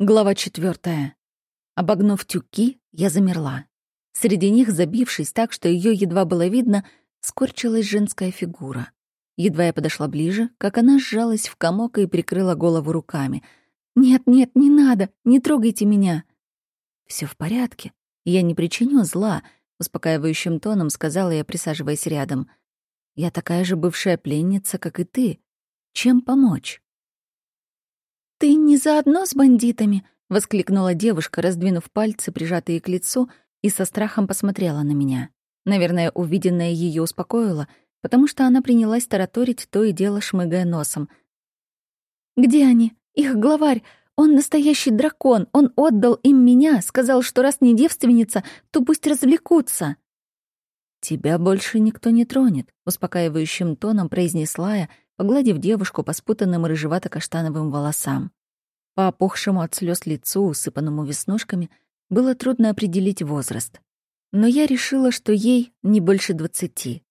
Глава четвертая. Обогнув тюки, я замерла. Среди них, забившись так, что ее едва было видно, скорчилась женская фигура. Едва я подошла ближе, как она сжалась в комок и прикрыла голову руками. «Нет, нет, не надо! Не трогайте меня!» Все в порядке. Я не причиню зла», — успокаивающим тоном сказала я, присаживаясь рядом. «Я такая же бывшая пленница, как и ты. Чем помочь?» «Ты не заодно с бандитами?» — воскликнула девушка, раздвинув пальцы, прижатые к лицу, и со страхом посмотрела на меня. Наверное, увиденное ее успокоило, потому что она принялась тараторить то и дело, шмыгая носом. «Где они? Их главарь! Он настоящий дракон! Он отдал им меня, сказал, что раз не девственница, то пусть развлекутся!» «Тебя больше никто не тронет», — успокаивающим тоном произнесла я, погладив девушку по спутанным рыжевато-каштановым волосам. По опухшему от слез лицу, усыпанному веснушками, было трудно определить возраст. Но я решила, что ей не больше двадцати.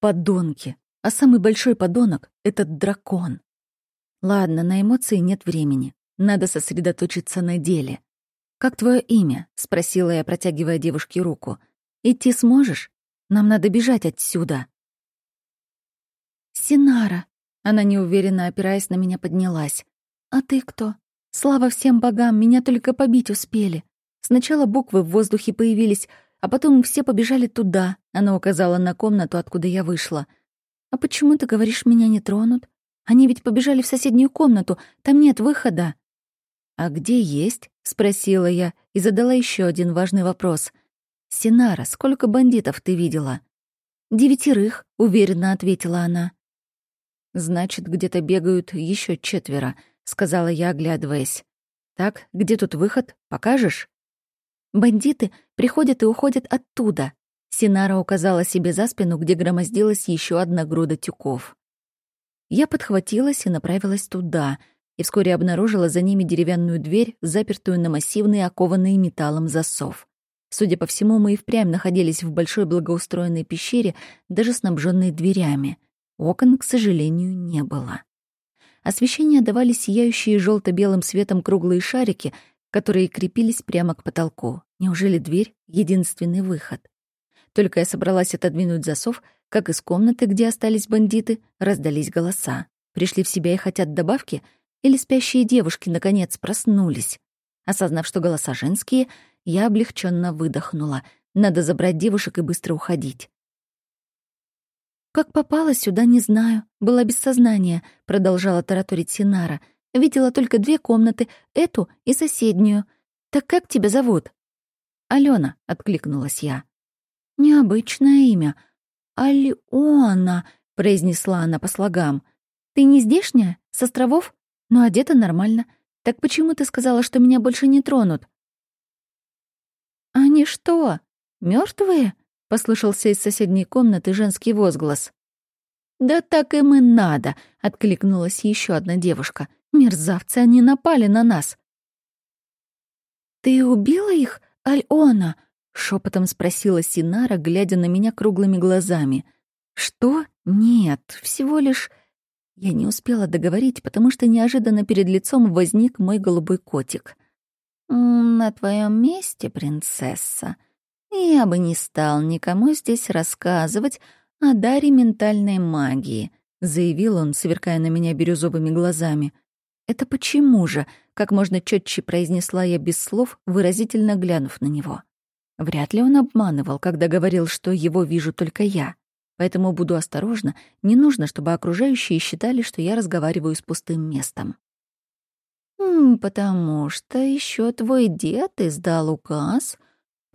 Подонки. А самый большой подонок — этот дракон. Ладно, на эмоции нет времени. Надо сосредоточиться на деле. «Как твое имя?» — спросила я, протягивая девушке руку. «Идти сможешь? Нам надо бежать отсюда». «Синара!» — она неуверенно, опираясь на меня, поднялась. «А ты кто? Слава всем богам, меня только побить успели. Сначала буквы в воздухе появились, а потом все побежали туда», — она указала на комнату, откуда я вышла. «А почему ты говоришь, меня не тронут? Они ведь побежали в соседнюю комнату, там нет выхода». «А где есть?» — спросила я и задала еще один важный вопрос. «Синара, сколько бандитов ты видела?» «Девятерых», — уверенно ответила она. «Значит, где-то бегают еще четверо», — сказала я, оглядываясь. «Так, где тут выход? Покажешь?» «Бандиты приходят и уходят оттуда», — Синара указала себе за спину, где громоздилась еще одна груда тюков. Я подхватилась и направилась туда, и вскоре обнаружила за ними деревянную дверь, запертую на массивный окованный металлом засов. Судя по всему, мы и впрямь находились в большой благоустроенной пещере, даже снабженной дверями — Окон, к сожалению, не было. Освещение давали сияющие желто белым светом круглые шарики, которые крепились прямо к потолку. Неужели дверь — единственный выход? Только я собралась отодвинуть засов, как из комнаты, где остались бандиты, раздались голоса. Пришли в себя и хотят добавки? Или спящие девушки, наконец, проснулись? Осознав, что голоса женские, я облегченно выдохнула. Надо забрать девушек и быстро уходить. «Как попала сюда, не знаю. Была без сознания», — продолжала тараторить Синара. «Видела только две комнаты, эту и соседнюю. Так как тебя зовут?» «Алена», — откликнулась я. «Необычное имя. Алена», — произнесла она по слогам. «Ты не здешняя? С островов? Но одета нормально. Так почему ты сказала, что меня больше не тронут?» «Они что, мертвые? — послышался из соседней комнаты женский возглас. «Да так им и надо!» — откликнулась еще одна девушка. «Мерзавцы, они напали на нас!» «Ты убила их, Альона?» — шепотом спросила Синара, глядя на меня круглыми глазами. «Что? Нет, всего лишь...» Я не успела договорить, потому что неожиданно перед лицом возник мой голубой котик. «На твоем месте, принцесса», я бы не стал никому здесь рассказывать о даре ментальной магии, заявил он, сверкая на меня бирюзовыми глазами. Это почему же? Как можно четче произнесла я без слов, выразительно глянув на него. Вряд ли он обманывал, когда говорил, что его вижу только я. Поэтому буду осторожна, не нужно, чтобы окружающие считали, что я разговариваю с пустым местом. «Потому что еще твой дед издал указ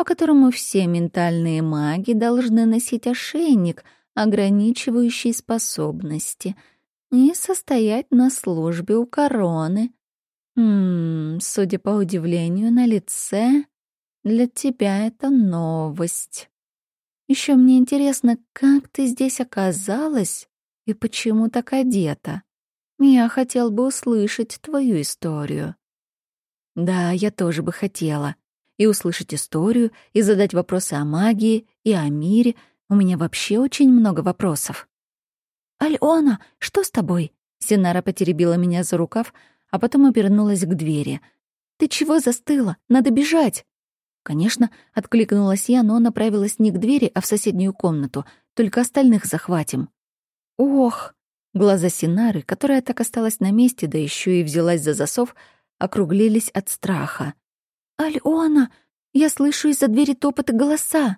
по которому все ментальные маги должны носить ошейник, ограничивающий способности, и состоять на службе у короны. Ммм, судя по удивлению на лице, для тебя это новость. Еще мне интересно, как ты здесь оказалась и почему так одета? Я хотел бы услышать твою историю. Да, я тоже бы хотела и услышать историю, и задать вопросы о магии и о мире. У меня вообще очень много вопросов. «Альона, что с тобой?» Синара потеребила меня за рукав, а потом обернулась к двери. Ты чего застыла? Надо бежать!» Конечно, откликнулась я, но направилась не к двери, а в соседнюю комнату. Только остальных захватим. Ох! Глаза Синары, которая так осталась на месте, да еще и взялась за засов, округлились от страха. «Альона! Я слышу из-за двери топот и голоса!»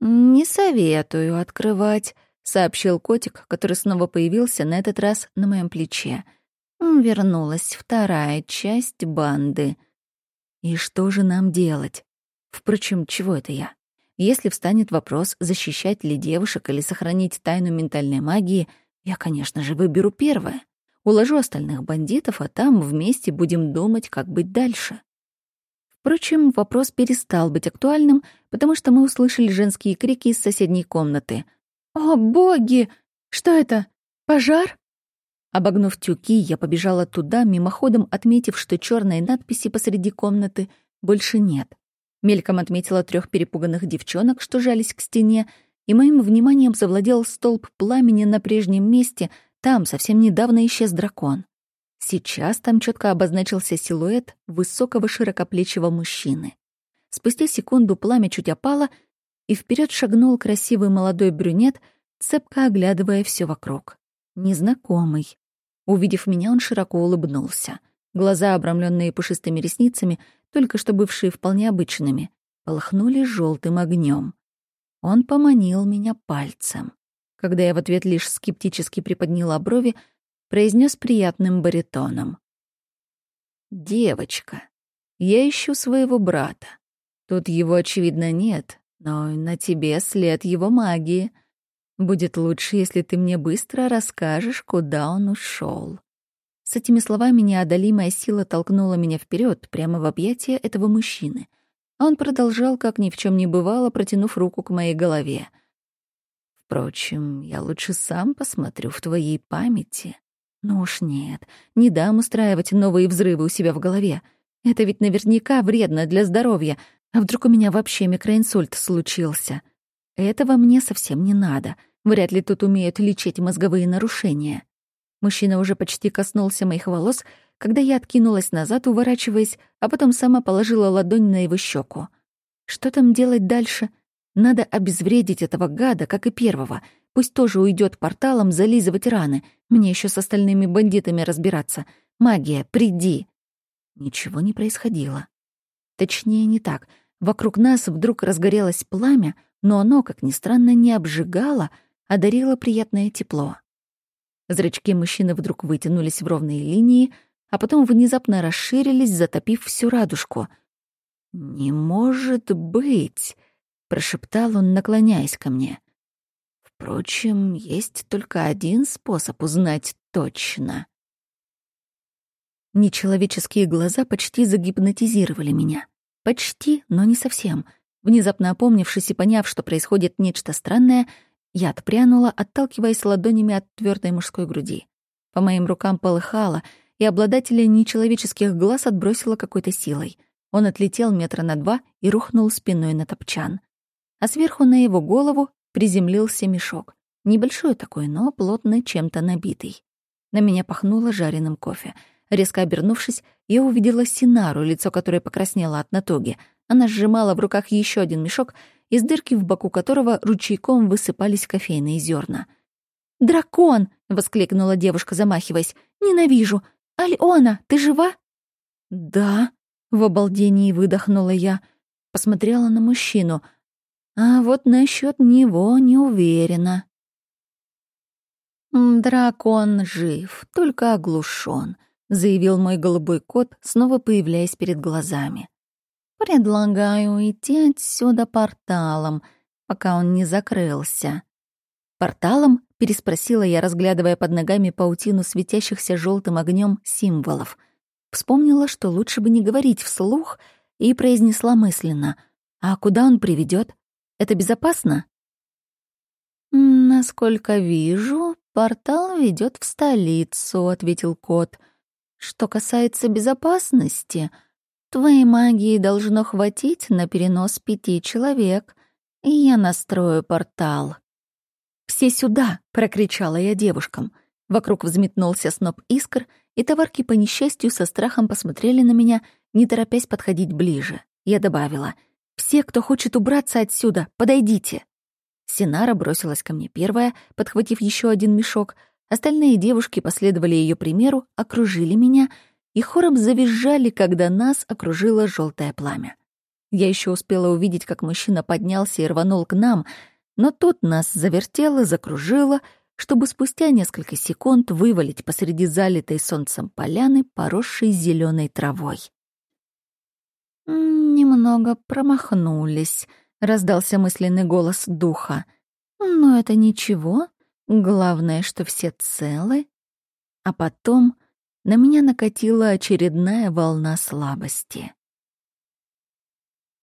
«Не советую открывать», — сообщил котик, который снова появился, на этот раз на моем плече. Вернулась вторая часть банды. И что же нам делать? Впрочем, чего это я? Если встанет вопрос, защищать ли девушек или сохранить тайну ментальной магии, я, конечно же, выберу первое. Уложу остальных бандитов, а там вместе будем думать, как быть дальше. Впрочем, вопрос перестал быть актуальным, потому что мы услышали женские крики из соседней комнаты. «О, боги! Что это? Пожар?» Обогнув тюки, я побежала туда, мимоходом отметив, что черной надписи посреди комнаты больше нет. Мельком отметила трех перепуганных девчонок, что жались к стене, и моим вниманием завладел столб пламени на прежнем месте, там совсем недавно исчез дракон. Сейчас там четко обозначился силуэт высокого широкоплечего мужчины. Спустя секунду пламя чуть опало, и вперед шагнул красивый молодой брюнет, цепко оглядывая все вокруг. Незнакомый. Увидев меня, он широко улыбнулся. Глаза, обрамленные пушистыми ресницами, только что бывшие вполне обычными, полыхнули желтым огнем. Он поманил меня пальцем. Когда я в ответ лишь скептически приподняла брови, произнес приятным баритоном. «Девочка, я ищу своего брата. Тут его, очевидно, нет, но на тебе след его магии. Будет лучше, если ты мне быстро расскажешь, куда он ушел. С этими словами неодолимая сила толкнула меня вперед, прямо в объятия этого мужчины. А он продолжал, как ни в чем не бывало, протянув руку к моей голове. Впрочем, я лучше сам посмотрю в твоей памяти. Ну уж нет, не дам устраивать новые взрывы у себя в голове. Это ведь наверняка вредно для здоровья. А вдруг у меня вообще микроинсульт случился? Этого мне совсем не надо. Вряд ли тут умеют лечить мозговые нарушения. Мужчина уже почти коснулся моих волос, когда я откинулась назад, уворачиваясь, а потом сама положила ладонь на его щеку. Что там делать дальше? Надо обезвредить этого гада, как и первого. Пусть тоже уйдет порталом зализывать раны. Мне еще с остальными бандитами разбираться. Магия, приди. Ничего не происходило. Точнее, не так. Вокруг нас вдруг разгорелось пламя, но оно, как ни странно, не обжигало, а дарило приятное тепло. Зрачки мужчины вдруг вытянулись в ровные линии, а потом внезапно расширились, затопив всю радужку. «Не может быть!» — прошептал он, наклоняясь ко мне. «Впрочем, есть только один способ узнать точно». Нечеловеческие глаза почти загипнотизировали меня. Почти, но не совсем. Внезапно опомнившись и поняв, что происходит нечто странное, я отпрянула, отталкиваясь ладонями от твердой мужской груди. По моим рукам полыхало, и обладателя нечеловеческих глаз отбросило какой-то силой. Он отлетел метра на два и рухнул спиной на топчан. А сверху на его голову приземлился мешок. Небольшой такой, но плотно чем-то набитый. На меня пахнуло жареным кофе. Резко обернувшись, я увидела Синару, лицо которой покраснело от натуги. Она сжимала в руках еще один мешок из дырки в боку которого ручейком высыпались кофейные зерна. «Дракон!» — воскликнула девушка, замахиваясь. «Ненавижу! Альона, ты жива?» «Да», — в обалдении выдохнула я. Посмотрела на мужчину. А вот насчет него не уверена. «Дракон жив, только оглушен», — заявил мой голубой кот, снова появляясь перед глазами. Предлагаю уйти отсюда порталом, пока он не закрылся. Порталом? переспросила я, разглядывая под ногами паутину светящихся желтым огнем символов. Вспомнила, что лучше бы не говорить вслух, и произнесла мысленно: "А куда он приведет? Это безопасно?" Насколько вижу, портал ведет в столицу, ответил кот. Что касается безопасности, Твоей магии должно хватить на перенос пяти человек, я настрою портал». «Все сюда!» — прокричала я девушкам. Вокруг взметнулся сноп искр, и товарки по несчастью со страхом посмотрели на меня не торопясь подходить ближе. Я добавила, «Все, кто хочет убраться отсюда, подойдите». Синара бросилась ко мне первая, подхватив еще один мешок. Остальные девушки последовали ее примеру, окружили меня и хором завизжали, когда нас окружило желтое пламя. Я еще успела увидеть, как мужчина поднялся и рванул к нам, но тут нас завертело, закружило, чтобы спустя несколько секунд вывалить посреди залитой солнцем поляны, поросшей зеленой травой. «Немного промахнулись», — раздался мысленный голос духа. «Но это ничего. Главное, что все целы». А потом на меня накатила очередная волна слабости.